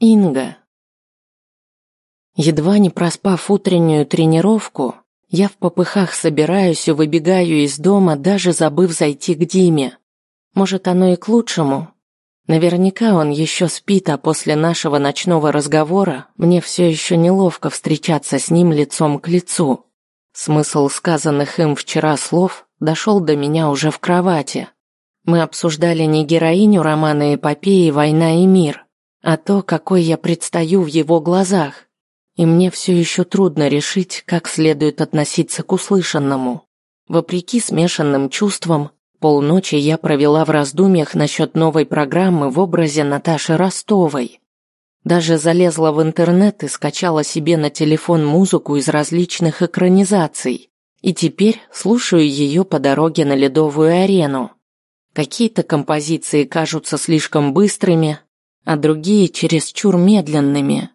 Инга. Едва не проспав утреннюю тренировку, я в попыхах собираюсь и выбегаю из дома, даже забыв зайти к Диме. Может, оно и к лучшему. Наверняка он еще спит, а после нашего ночного разговора мне все еще неловко встречаться с ним лицом к лицу. Смысл сказанных им вчера слов дошел до меня уже в кровати. Мы обсуждали не героиню романа эпопеи «Война и мир», а то, какой я предстаю в его глазах. И мне все еще трудно решить, как следует относиться к услышанному. Вопреки смешанным чувствам, полночи я провела в раздумьях насчет новой программы в образе Наташи Ростовой. Даже залезла в интернет и скачала себе на телефон музыку из различных экранизаций. И теперь слушаю ее по дороге на ледовую арену. Какие-то композиции кажутся слишком быстрыми, а другие чересчур медленными.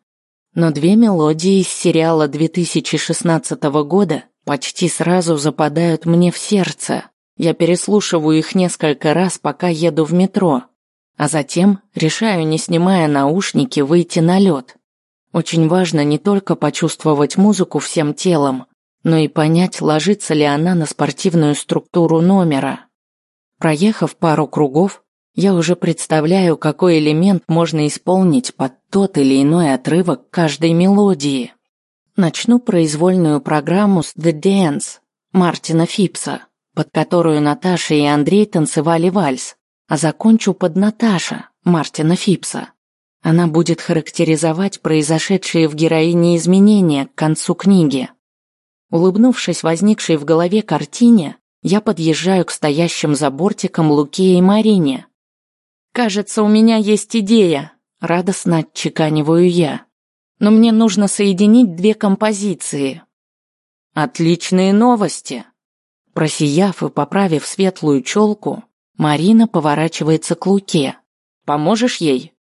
Но две мелодии из сериала 2016 года почти сразу западают мне в сердце. Я переслушиваю их несколько раз, пока еду в метро, а затем решаю, не снимая наушники, выйти на лед. Очень важно не только почувствовать музыку всем телом, но и понять, ложится ли она на спортивную структуру номера. Проехав пару кругов, я уже представляю, какой элемент можно исполнить под тот или иной отрывок каждой мелодии. Начну произвольную программу с The Dance Мартина Фипса, под которую Наташа и Андрей танцевали вальс, а закончу под Наташа Мартина Фипса. Она будет характеризовать произошедшие в героине изменения к концу книги. Улыбнувшись возникшей в голове картине, я подъезжаю к стоящим за бортиком Луке и Марине, «Кажется, у меня есть идея», — радостно отчеканиваю я. «Но мне нужно соединить две композиции». «Отличные новости!» Просияв и поправив светлую челку, Марина поворачивается к Луке. «Поможешь ей?»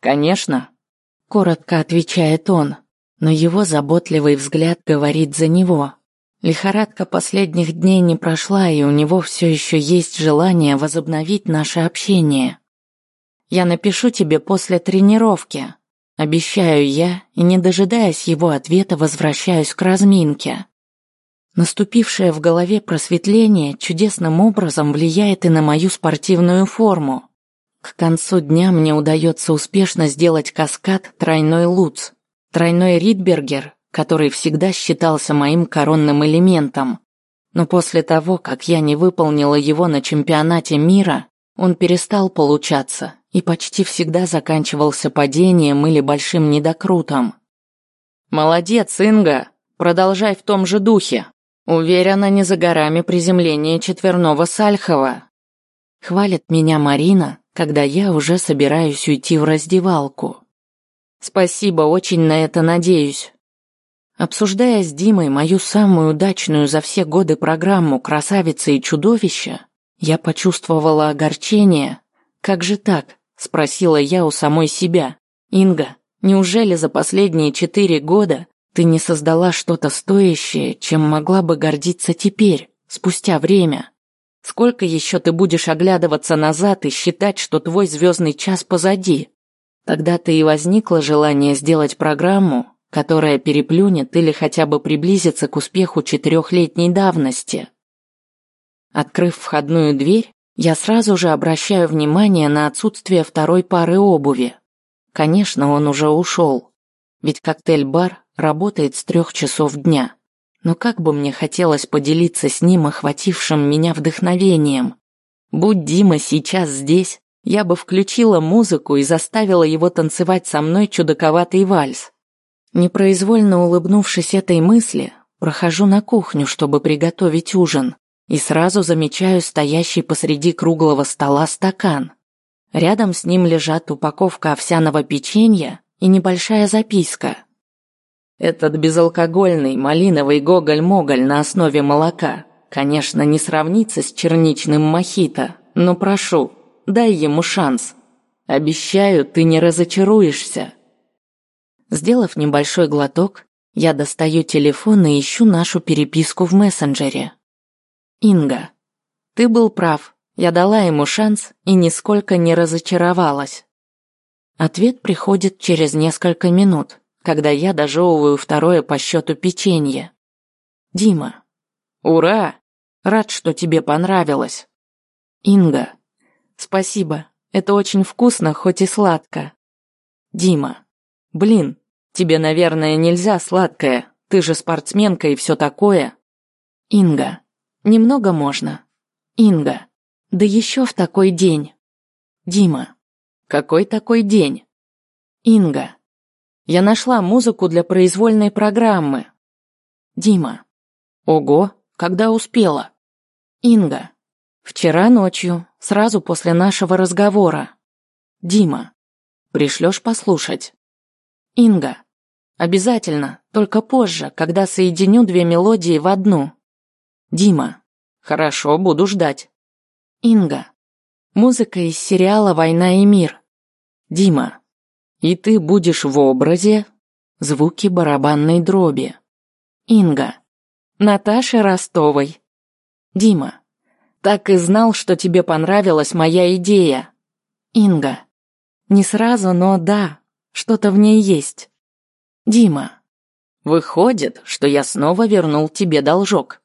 «Конечно», — коротко отвечает он, но его заботливый взгляд говорит за него. Лихорадка последних дней не прошла, и у него все еще есть желание возобновить наше общение. Я напишу тебе после тренировки. Обещаю я, и не дожидаясь его ответа, возвращаюсь к разминке. Наступившее в голове просветление чудесным образом влияет и на мою спортивную форму. К концу дня мне удается успешно сделать каскад тройной луц, тройной ридбергер, который всегда считался моим коронным элементом. Но после того, как я не выполнила его на чемпионате мира, он перестал получаться и почти всегда заканчивался падением или большим недокрутом. «Молодец, Инга! Продолжай в том же духе. Уверена, не за горами приземление четверного Сальхова». Хвалит меня Марина, когда я уже собираюсь уйти в раздевалку. «Спасибо, очень на это надеюсь». Обсуждая с Димой мою самую удачную за все годы программу «Красавица и чудовище», я почувствовала огорчение. Как же так? Спросила я у самой себя. Инга, неужели за последние четыре года ты не создала что-то стоящее, чем могла бы гордиться теперь, спустя время? Сколько еще ты будешь оглядываться назад и считать, что твой звездный час позади? Тогда-то и возникло желание сделать программу, которая переплюнет или хотя бы приблизится к успеху четырехлетней давности. Открыв входную дверь, я сразу же обращаю внимание на отсутствие второй пары обуви. Конечно, он уже ушел, ведь коктейль-бар работает с трех часов дня. Но как бы мне хотелось поделиться с ним охватившим меня вдохновением. Будь Дима сейчас здесь, я бы включила музыку и заставила его танцевать со мной чудаковатый вальс. Непроизвольно улыбнувшись этой мысли, прохожу на кухню, чтобы приготовить ужин и сразу замечаю стоящий посреди круглого стола стакан. Рядом с ним лежат упаковка овсяного печенья и небольшая записка. Этот безалкогольный малиновый гоголь-моголь на основе молока, конечно, не сравнится с черничным мохито, но прошу, дай ему шанс. Обещаю, ты не разочаруешься. Сделав небольшой глоток, я достаю телефон и ищу нашу переписку в мессенджере. Инга. Ты был прав. Я дала ему шанс и нисколько не разочаровалась. Ответ приходит через несколько минут, когда я дожевываю второе по счету печенье. Дима. Ура! Рад, что тебе понравилось. Инга. Спасибо. Это очень вкусно, хоть и сладко. Дима. Блин, тебе, наверное, нельзя сладкое. Ты же спортсменка и все такое. Инга. Немного можно. Инга. Да еще в такой день. Дима. Какой такой день? Инга. Я нашла музыку для произвольной программы. Дима. Ого, когда успела? Инга. Вчера ночью, сразу после нашего разговора. Дима. Пришлешь послушать? Инга. Обязательно, только позже, когда соединю две мелодии в одну. Дима. Хорошо, буду ждать. Инга. Музыка из сериала «Война и мир». Дима. И ты будешь в образе звуки барабанной дроби. Инга. Наташи Ростовой. Дима. Так и знал, что тебе понравилась моя идея. Инга. Не сразу, но да, что-то в ней есть. Дима. Выходит, что я снова вернул тебе должок.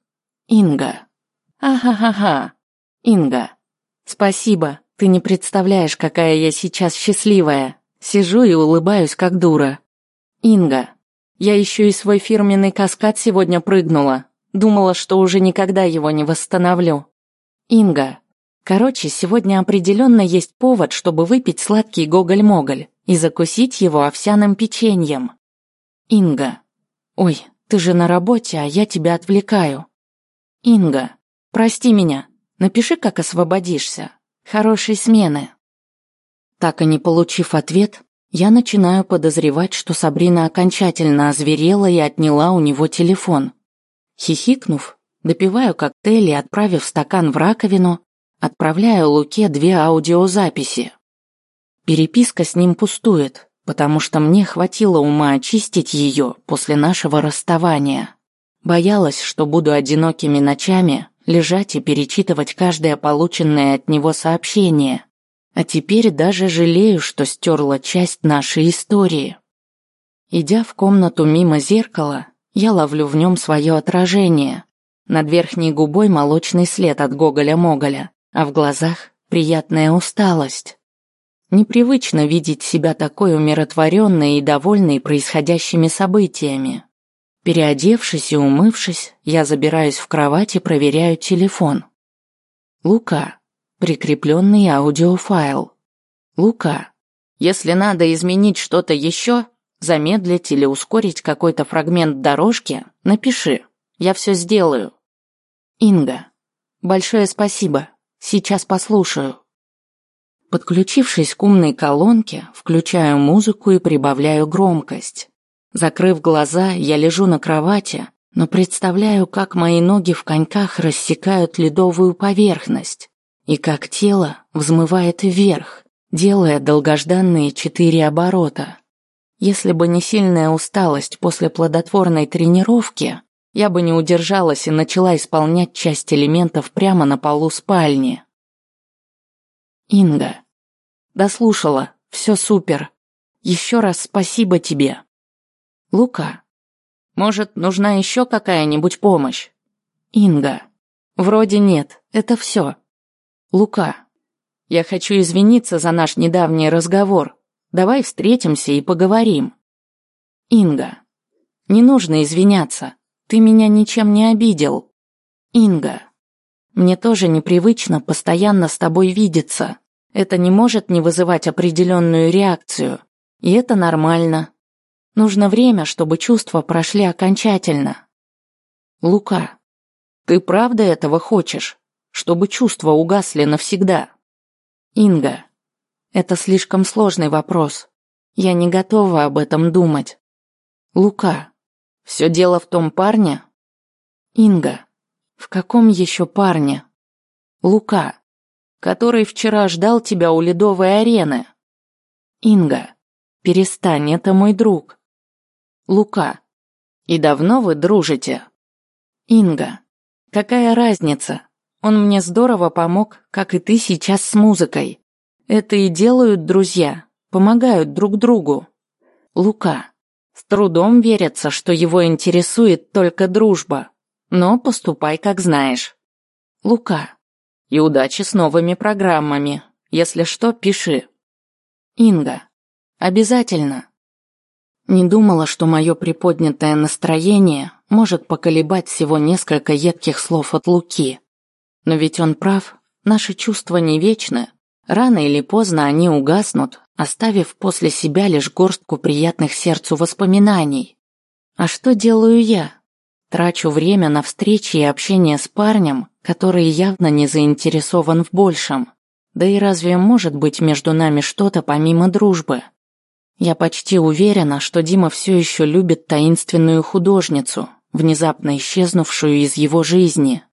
Инга. Ага-ха-ха. Инга. Спасибо, ты не представляешь, какая я сейчас счастливая. Сижу и улыбаюсь, как дура. Инга. Я еще и свой фирменный каскад сегодня прыгнула. Думала, что уже никогда его не восстановлю. Инга. Короче, сегодня определенно есть повод, чтобы выпить сладкий гоголь-моголь и закусить его овсяным печеньем. Инга. Ой, ты же на работе, а я тебя отвлекаю. Инга. Прости меня. Напиши, как освободишься. Хорошей смены. Так и не получив ответ, я начинаю подозревать, что Сабрина окончательно озверела и отняла у него телефон. Хихикнув, допиваю коктейль отправив стакан в раковину, отправляю Луке две аудиозаписи. Переписка с ним пустует, потому что мне хватило ума очистить ее после нашего расставания. Боялась, что буду одинокими ночами лежать и перечитывать каждое полученное от него сообщение – а теперь даже жалею, что стерла часть нашей истории. Идя в комнату мимо зеркала, я ловлю в нем свое отражение. Над верхней губой молочный след от Гоголя-Моголя, а в глазах приятная усталость. Непривычно видеть себя такой умиротворенной и довольной происходящими событиями. Переодевшись и умывшись, я забираюсь в кровать и проверяю телефон. Лука, Прикрепленный аудиофайл. Лука. Если надо изменить что-то еще, замедлить или ускорить какой-то фрагмент дорожки, напиши. Я все сделаю. Инга. Большое спасибо. Сейчас послушаю. Подключившись к умной колонке, включаю музыку и прибавляю громкость. Закрыв глаза, я лежу на кровати, но представляю, как мои ноги в коньках рассекают ледовую поверхность и как тело взмывает вверх, делая долгожданные четыре оборота. Если бы не сильная усталость после плодотворной тренировки, я бы не удержалась и начала исполнять часть элементов прямо на полу спальни. Инга. Дослушала. Все супер. Еще раз спасибо тебе. Лука. Может, нужна еще какая-нибудь помощь? Инга. Вроде нет. Это все. Лука, я хочу извиниться за наш недавний разговор. Давай встретимся и поговорим. Инга, не нужно извиняться. Ты меня ничем не обидел. Инга, мне тоже непривычно постоянно с тобой видеться. Это не может не вызывать определенную реакцию. И это нормально. Нужно время, чтобы чувства прошли окончательно. Лука, ты правда этого хочешь? чтобы чувства угасли навсегда? Инга, это слишком сложный вопрос. Я не готова об этом думать. Лука, все дело в том парне? Инга, в каком еще парне? Лука, который вчера ждал тебя у ледовой арены. Инга, перестань, это мой друг. Лука, и давно вы дружите? Инга, какая разница? Он мне здорово помог, как и ты сейчас с музыкой. Это и делают друзья. помогают друг другу. Лука. С трудом верится, что его интересует только дружба. Но поступай, как знаешь. Лука. И удачи с новыми программами. Если что, пиши. Инга. Обязательно. Не думала, что мое приподнятое настроение может поколебать всего несколько едких слов от Луки. Но ведь он прав, наши чувства не вечны. Рано или поздно они угаснут, оставив после себя лишь горстку приятных сердцу воспоминаний. А что делаю я? Трачу время на встречи и общение с парнем, который явно не заинтересован в большем. Да и разве может быть между нами что-то помимо дружбы? Я почти уверена, что Дима все еще любит таинственную художницу, внезапно исчезнувшую из его жизни.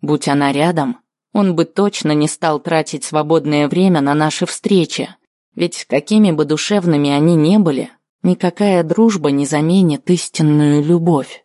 Будь она рядом, он бы точно не стал тратить свободное время на наши встречи, ведь какими бы душевными они ни были, никакая дружба не заменит истинную любовь.